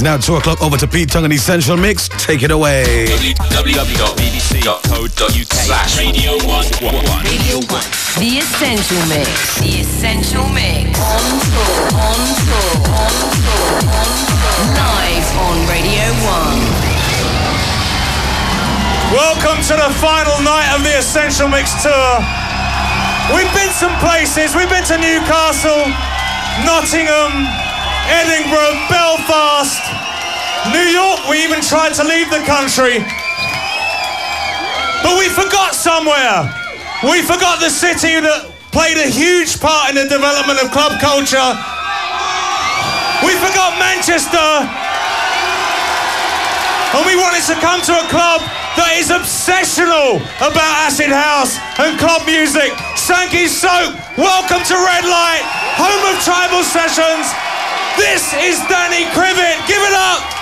It's now 2 o'clock over to Pete Tong and Essential Mix. Take it away. www.bbc.co.uk slash Radio 1. Radio 1. The Essential Mix. The Essential Mix. On tour. On tour. On tour. On tour. Live on Radio 1. Welcome to the final night of the Essential Mix Tour. We've been some places. We've been to Newcastle, Nottingham, Edinburgh, Belfast, New York. We even tried to leave the country. But we forgot somewhere. We forgot the city that played a huge part in the development of club culture. We forgot Manchester. And we wanted to come to a club that is obsessional about acid house and club music. Sankey Soap, welcome to Red Light, home of tribal sessions. This is Danny Krivit. Give it up.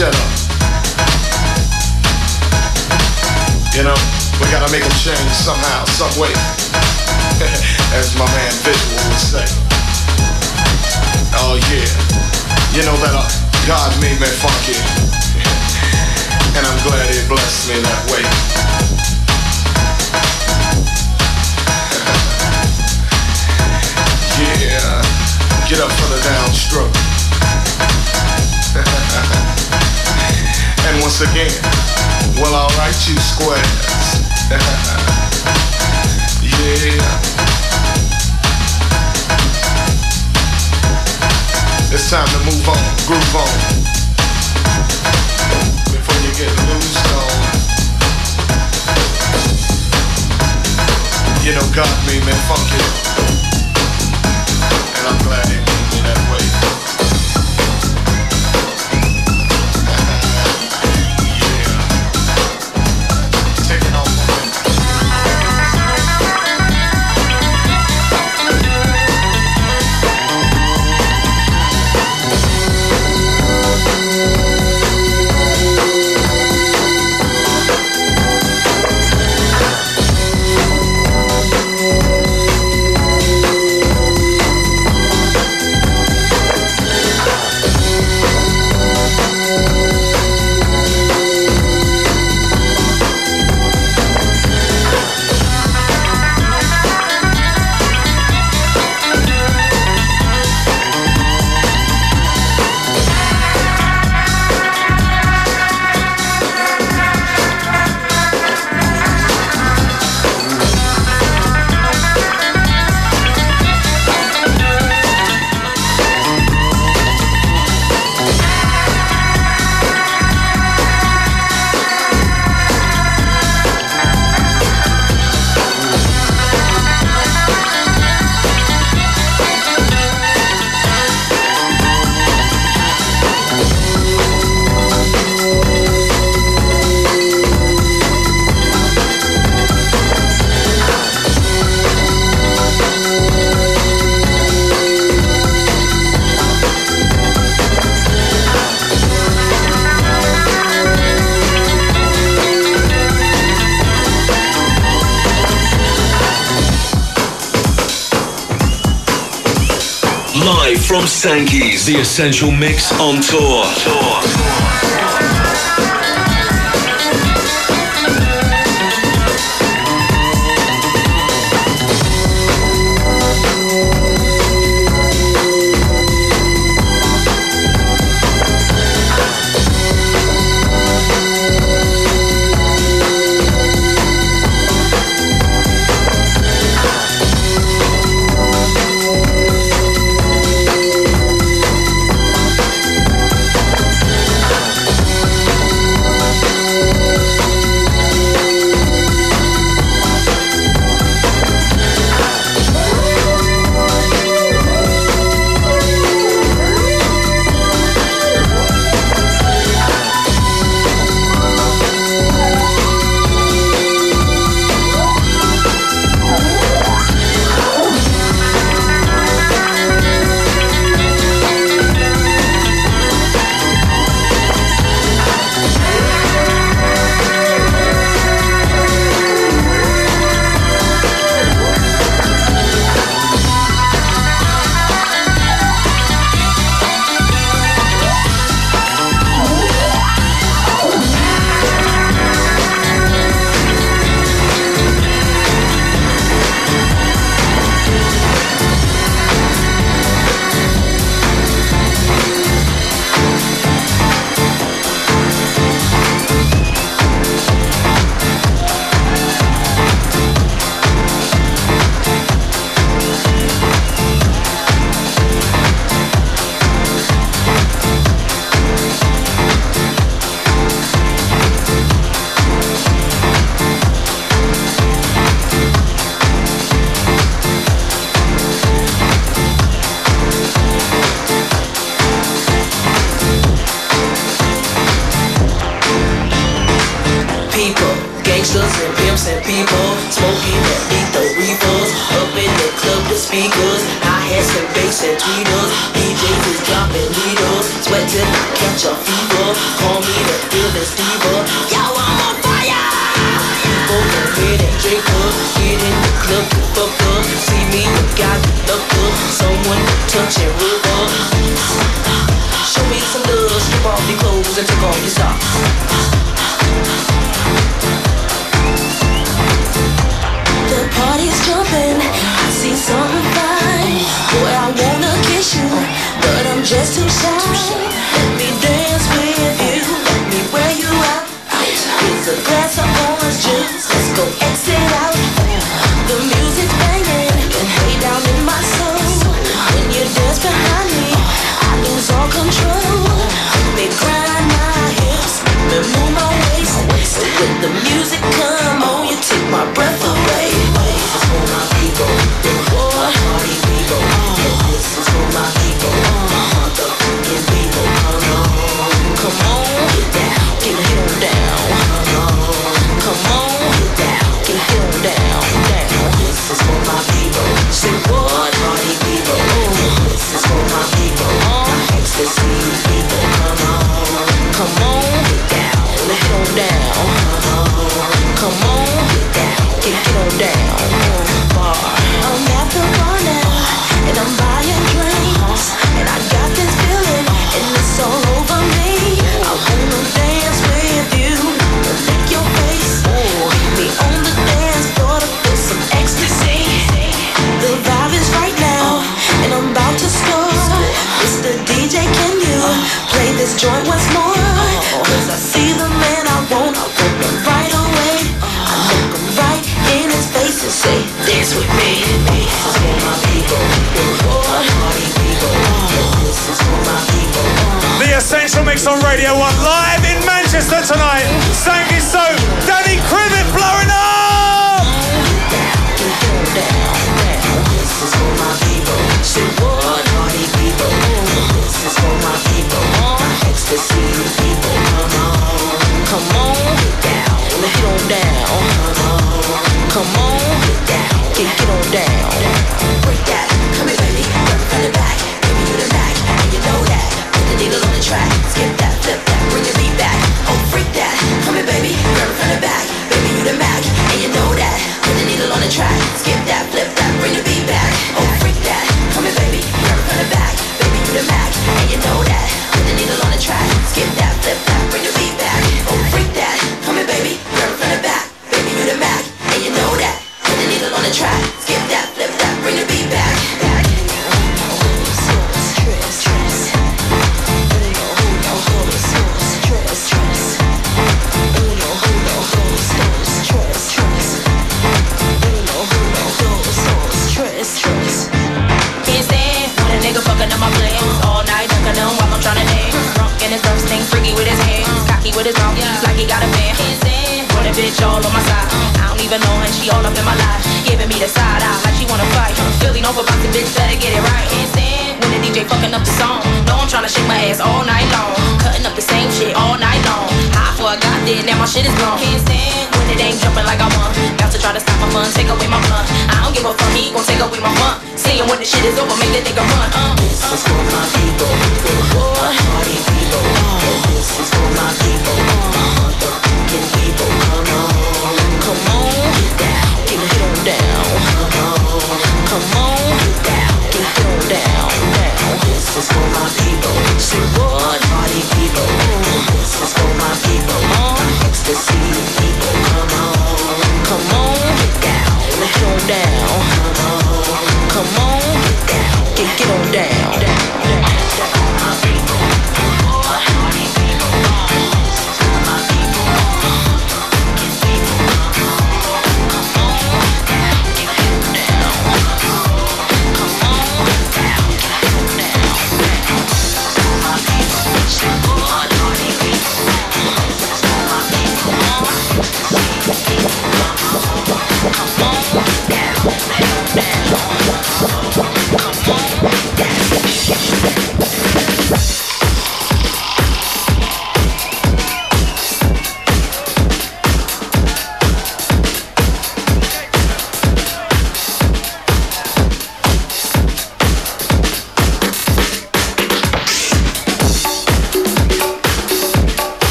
Shut up. You know, we gotta make a change somehow, some way. As my man Visual would say. Oh yeah. You know that uh, God made me funky. and I'm glad he blessed me that way. yeah. Get up for the downstroke. And once again, well, alright, you squares. yeah. It's time to move on, groove on. Before you get loose on. You know, God made me funky. And I'm glad From Sankey's, The Essential Mix on tour. Tour.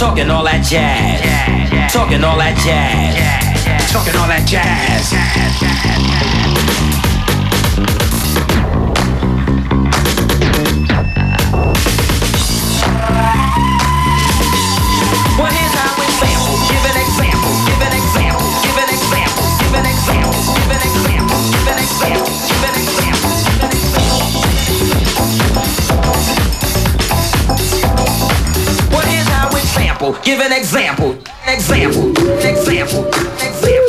Talking all that jazz. Talking all that jazz. Talking all that jazz. example, give an example, example, example, example.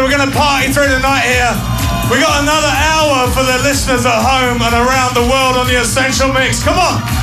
We're going to party through the night here. We got another hour for the listeners at home and around the world on the Essential Mix. Come on.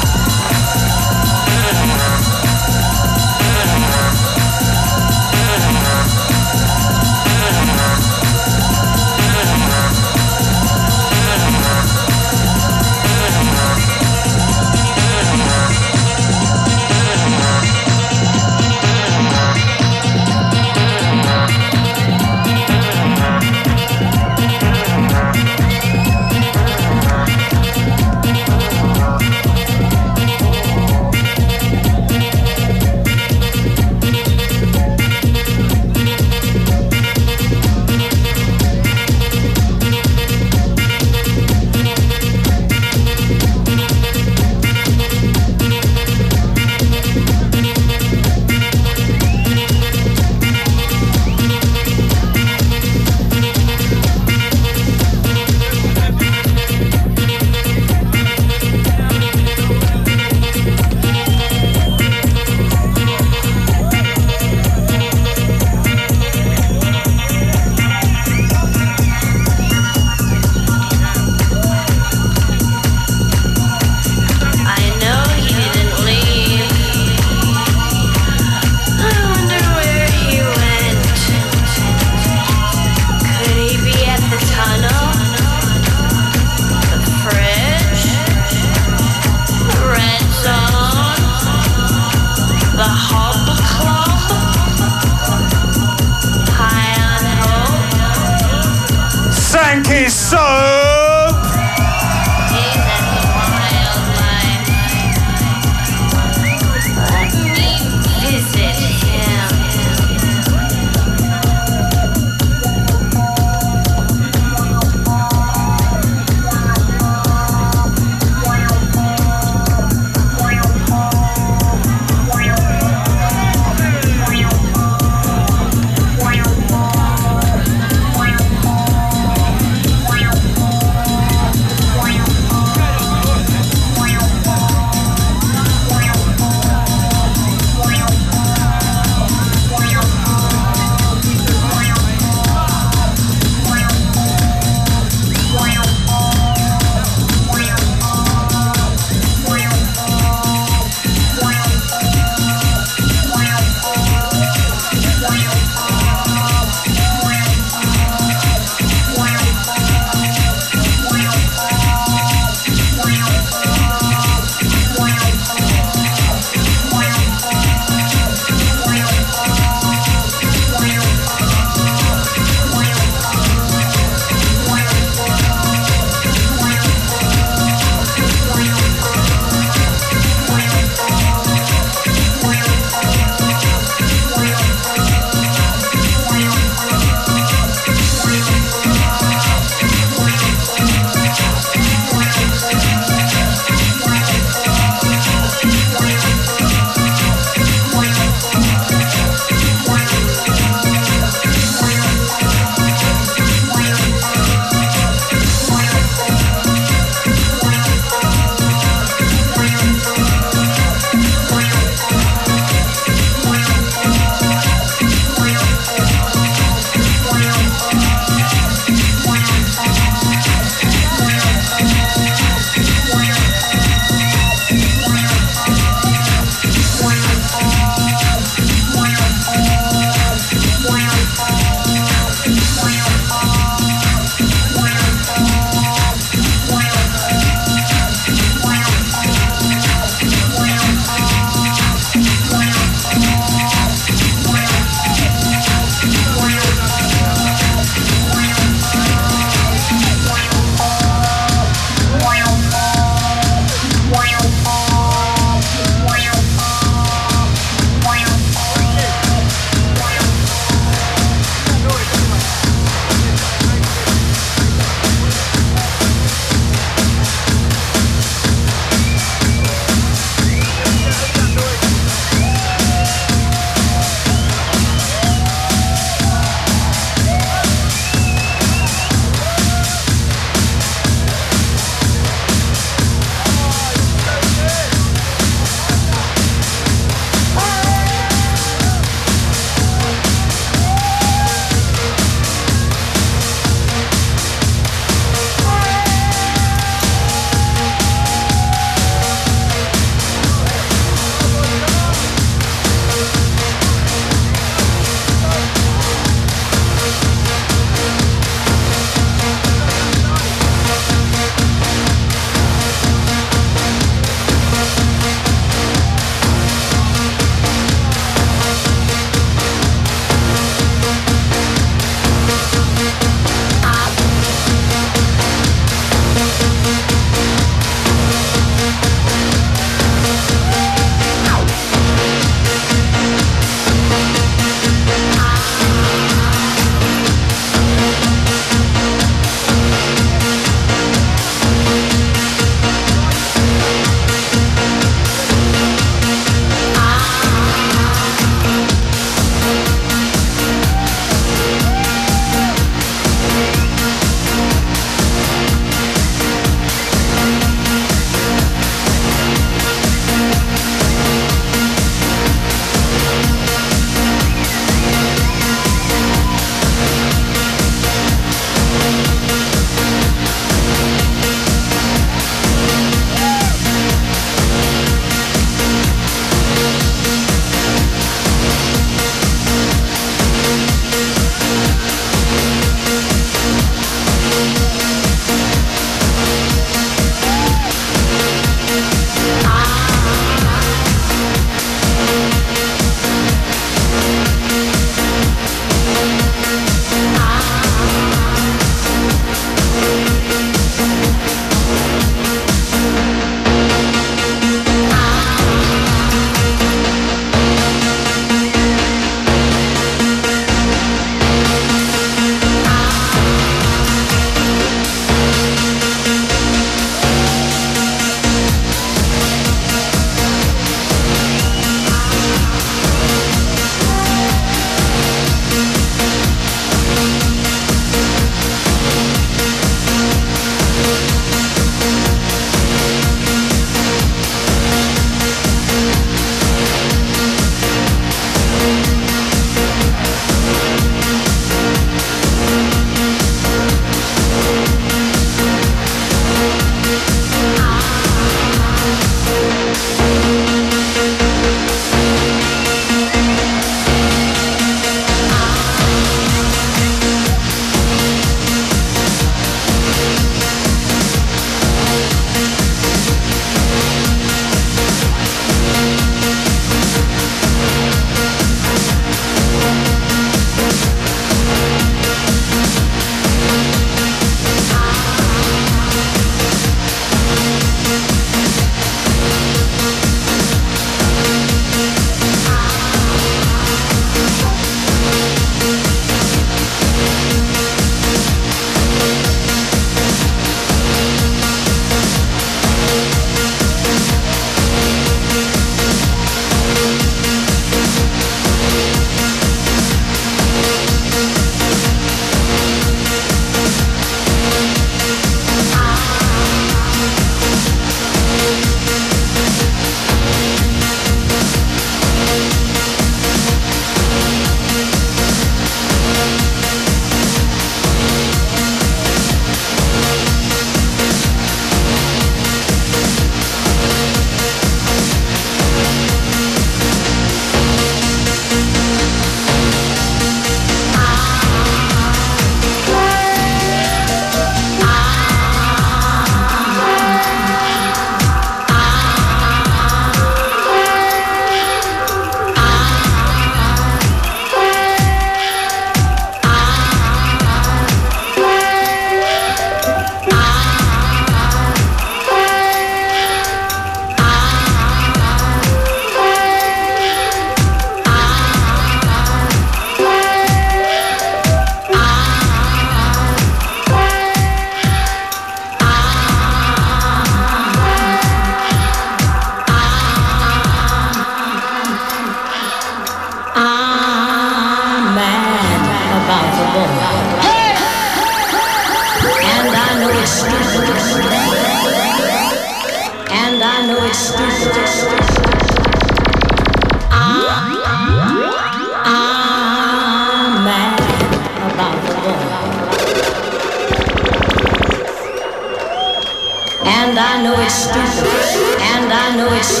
I know it's stupid, and I know it's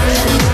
Hey!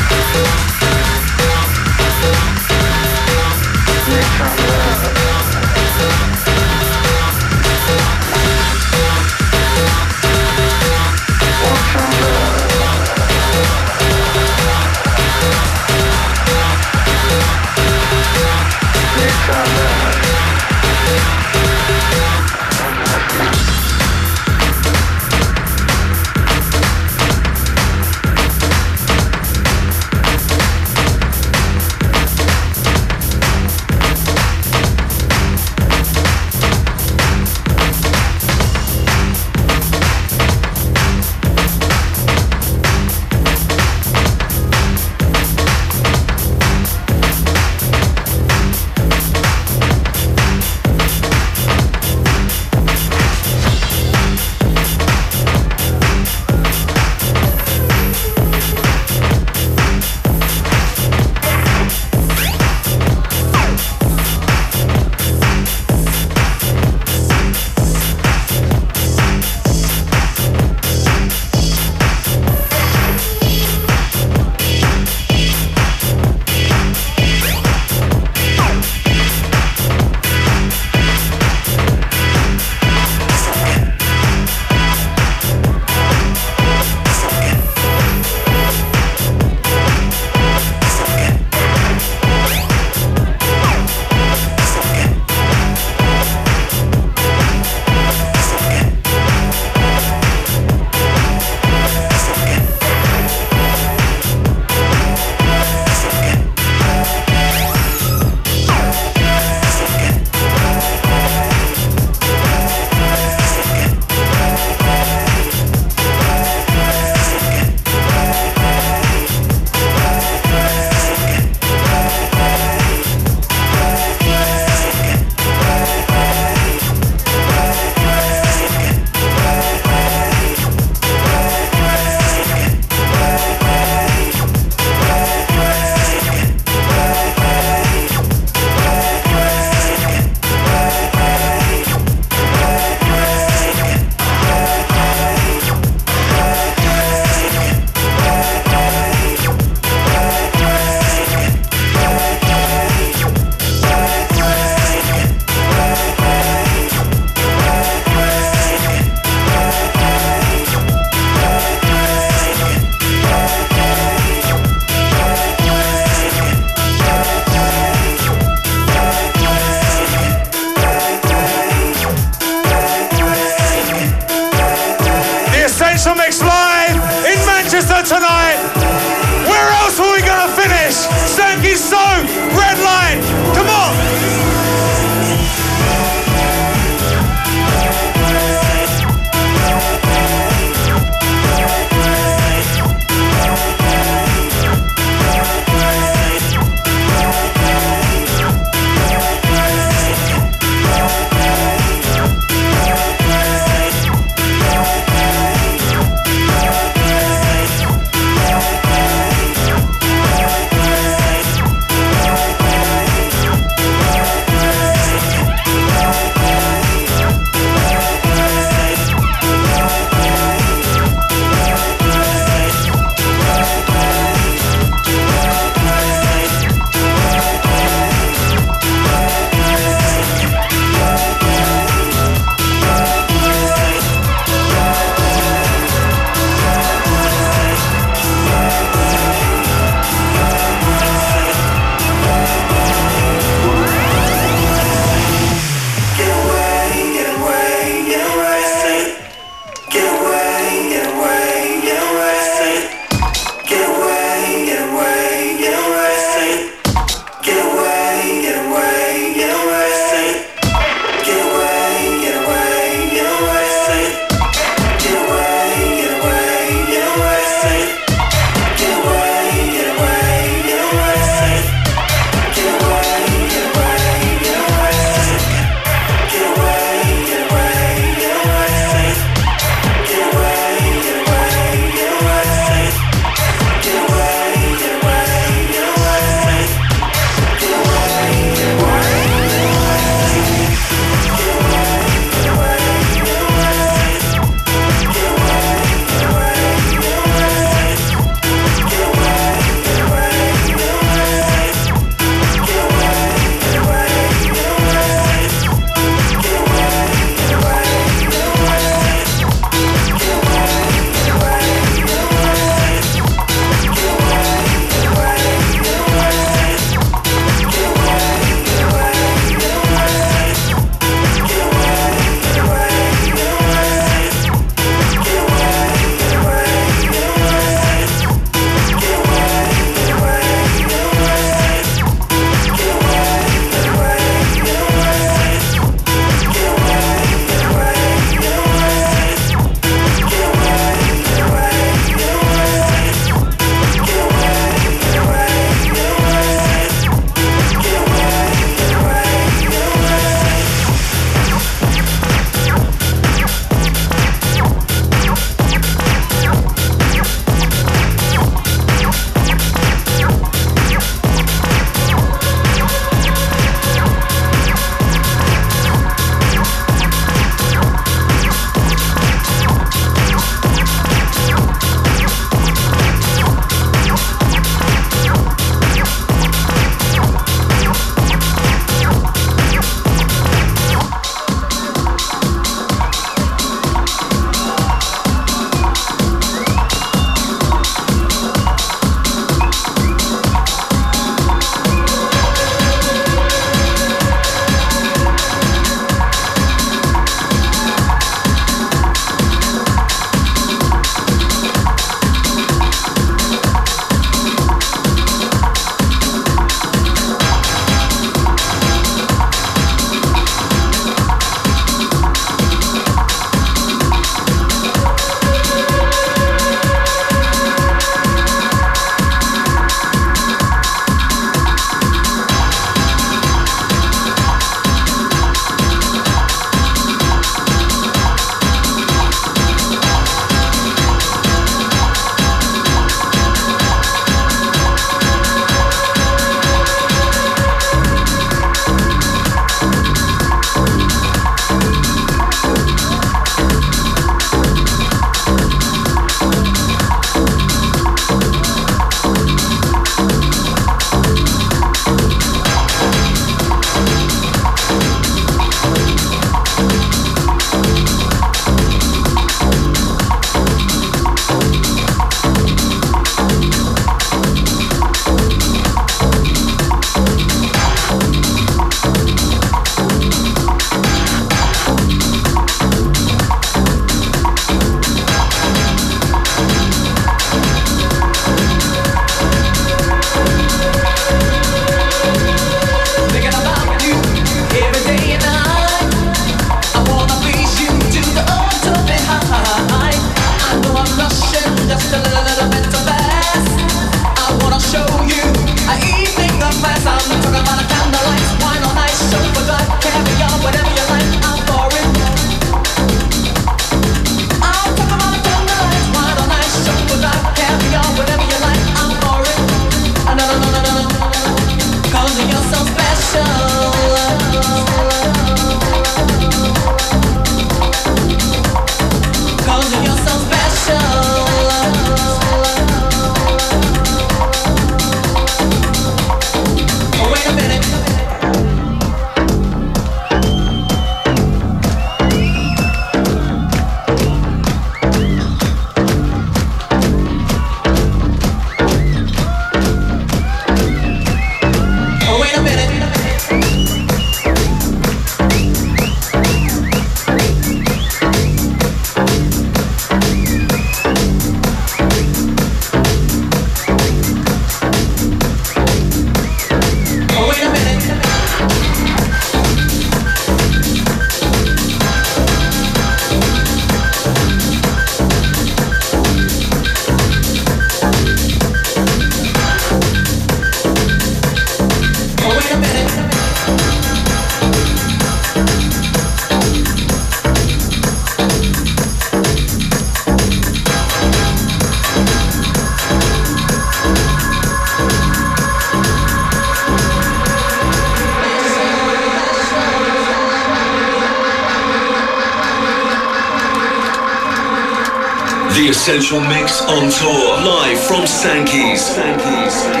Essential Mix on tour, live from Sankey's. Sankey's.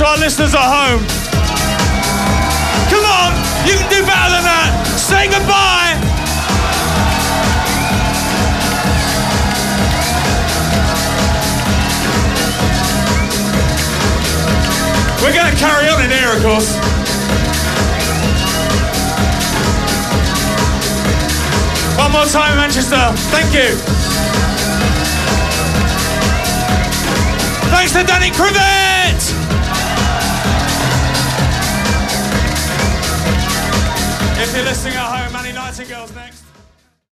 To our listeners at home.